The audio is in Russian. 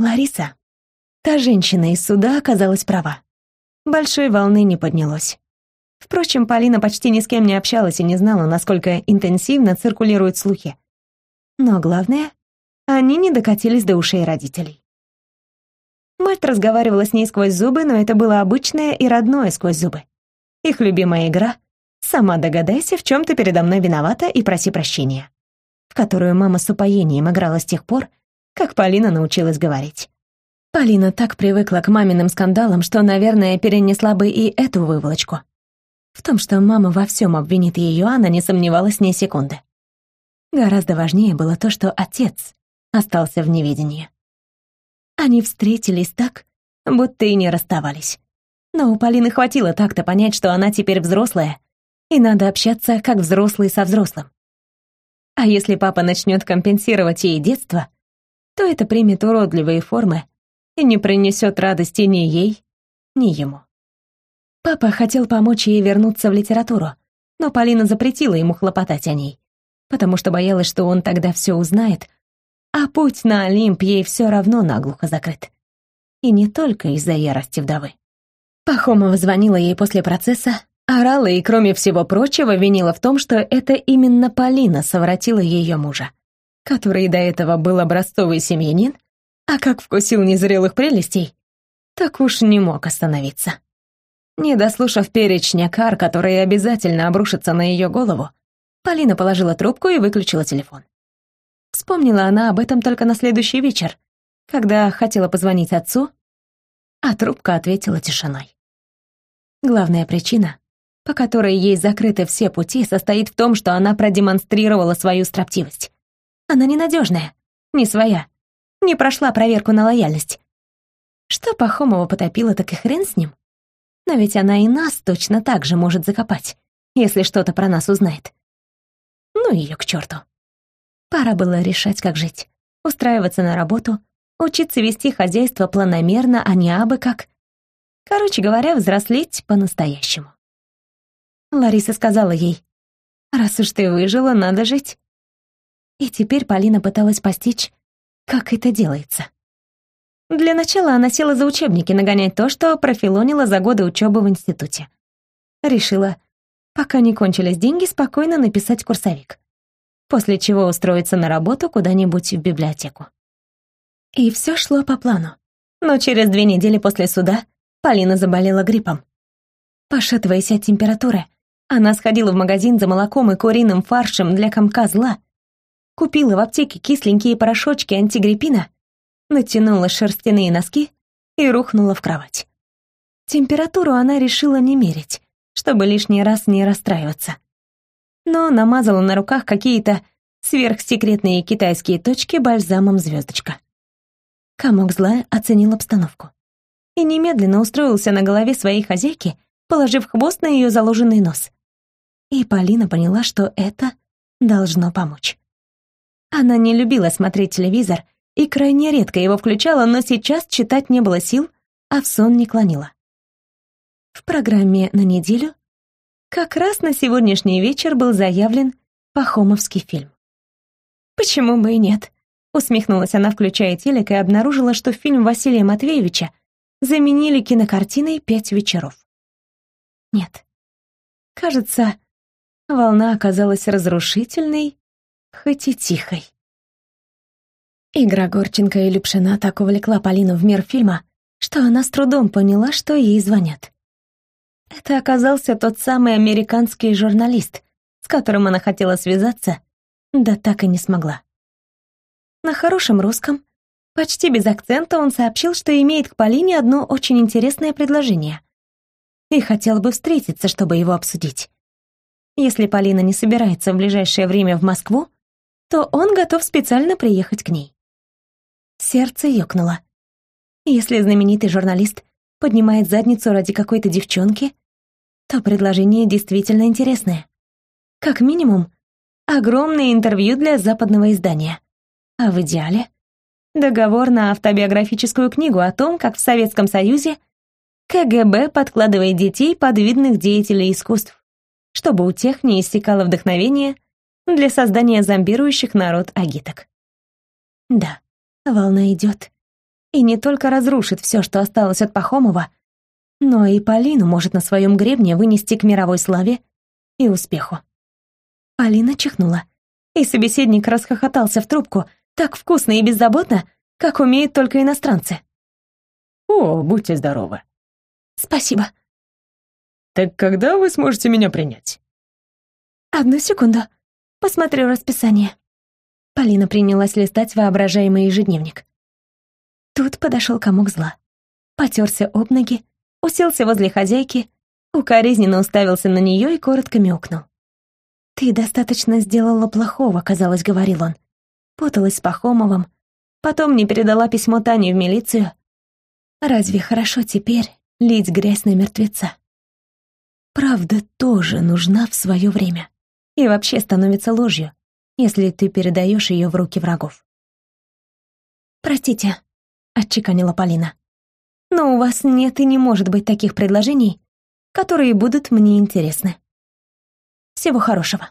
Лариса, та женщина из суда оказалась права. Большой волны не поднялось. Впрочем, Полина почти ни с кем не общалась и не знала, насколько интенсивно циркулируют слухи. Но главное, они не докатились до ушей родителей. Мать разговаривала с ней сквозь зубы, но это было обычное и родное сквозь зубы. Их любимая игра «Сама догадайся, в чем ты передо мной виновата и проси прощения», в которую мама с упоением играла с тех пор, как Полина научилась говорить. Полина так привыкла к маминым скандалам, что, наверное, перенесла бы и эту выволочку. В том, что мама во всем обвинит ее, она не сомневалась ни секунды. Гораздо важнее было то, что отец остался в неведении. Они встретились так, будто и не расставались. Но у Полины хватило так-то понять, что она теперь взрослая, и надо общаться как взрослый со взрослым. А если папа начнет компенсировать ей детство, то это примет уродливые формы и не принесет радости ни ей, ни ему. Папа хотел помочь ей вернуться в литературу, но Полина запретила ему хлопотать о ней, потому что боялась, что он тогда все узнает, а путь на Олимп ей все равно наглухо закрыт. И не только из-за ярости вдовы. Пахомова звонила ей после процесса, орала и, кроме всего прочего, винила в том, что это именно Полина совратила ее мужа, который до этого был образцовый семьянин, а как вкусил незрелых прелестей, так уж не мог остановиться. Не дослушав перечня кар, которые обязательно обрушатся на ее голову, Полина положила трубку и выключила телефон. Вспомнила она об этом только на следующий вечер, когда хотела позвонить отцу, а трубка ответила тишиной. Главная причина, по которой ей закрыты все пути, состоит в том, что она продемонстрировала свою строптивость. Она ненадежная, не своя, не прошла проверку на лояльность. Что Пахомова потопила, так и хрен с ним. Но ведь она и нас точно так же может закопать, если что-то про нас узнает. Ну ее к черту. Пора было решать, как жить. Устраиваться на работу, учиться вести хозяйство планомерно, а не абы как. Короче говоря, взрослеть по-настоящему. Лариса сказала ей, «Раз уж ты выжила, надо жить». И теперь Полина пыталась постичь, как это делается. Для начала она села за учебники нагонять то, что профилонила за годы учебы в институте. Решила, пока не кончились деньги, спокойно написать курсовик. После чего устроиться на работу куда-нибудь в библиотеку. И все шло по плану. Но через две недели после суда Полина заболела гриппом. Пошатываясь от температуры, она сходила в магазин за молоком и куриным фаршем для комка зла, купила в аптеке кисленькие порошочки антигриппина натянула шерстяные носки и рухнула в кровать. Температуру она решила не мерить, чтобы лишний раз не расстраиваться. Но намазала на руках какие-то сверхсекретные китайские точки бальзамом звездочка. Комок зла оценил обстановку и немедленно устроился на голове своей хозяйки, положив хвост на ее заложенный нос. И Полина поняла, что это должно помочь. Она не любила смотреть телевизор и крайне редко его включала, но сейчас читать не было сил, а в сон не клонила. В программе на неделю как раз на сегодняшний вечер был заявлен Пахомовский фильм. «Почему бы и нет?» — усмехнулась она, включая телек, и обнаружила, что фильм Василия Матвеевича заменили кинокартиной «Пять вечеров». Нет. Кажется, волна оказалась разрушительной, хоть и тихой. Игра Горченко и Любшина так увлекла Полину в мир фильма, что она с трудом поняла, что ей звонят. Это оказался тот самый американский журналист, с которым она хотела связаться, да так и не смогла. На хорошем русском, почти без акцента, он сообщил, что имеет к Полине одно очень интересное предложение и хотел бы встретиться, чтобы его обсудить. Если Полина не собирается в ближайшее время в Москву, то он готов специально приехать к ней. Сердце ёкнуло. Если знаменитый журналист поднимает задницу ради какой-то девчонки, то предложение действительно интересное. Как минимум, огромное интервью для западного издания. А в идеале — договор на автобиографическую книгу о том, как в Советском Союзе КГБ подкладывает детей под видных деятелей искусств, чтобы у тех не истекало вдохновение для создания зомбирующих народ агиток. Да, Волна идет. И не только разрушит все, что осталось от Пахомова, но и Полину может на своем гребне вынести к мировой славе и успеху. Полина чихнула, и собеседник расхохотался в трубку так вкусно и беззаботно, как умеют только иностранцы. «О, будьте здоровы». «Спасибо». «Так когда вы сможете меня принять?» «Одну секунду. Посмотрю расписание». Полина принялась листать воображаемый ежедневник. Тут подошел комок зла. Потерся об ноги, уселся возле хозяйки, укоризненно уставился на нее и коротко мяукнул. «Ты достаточно сделала плохого», — казалось, говорил он. Путалась с Пахомовым, потом не передала письмо Тане в милицию. Разве хорошо теперь лить грязь на мертвеца? Правда тоже нужна в свое время. И вообще становится ложью, если ты передаешь ее в руки врагов. «Простите», — отчеканила Полина. «Но у вас нет и не может быть таких предложений, которые будут мне интересны. Всего хорошего».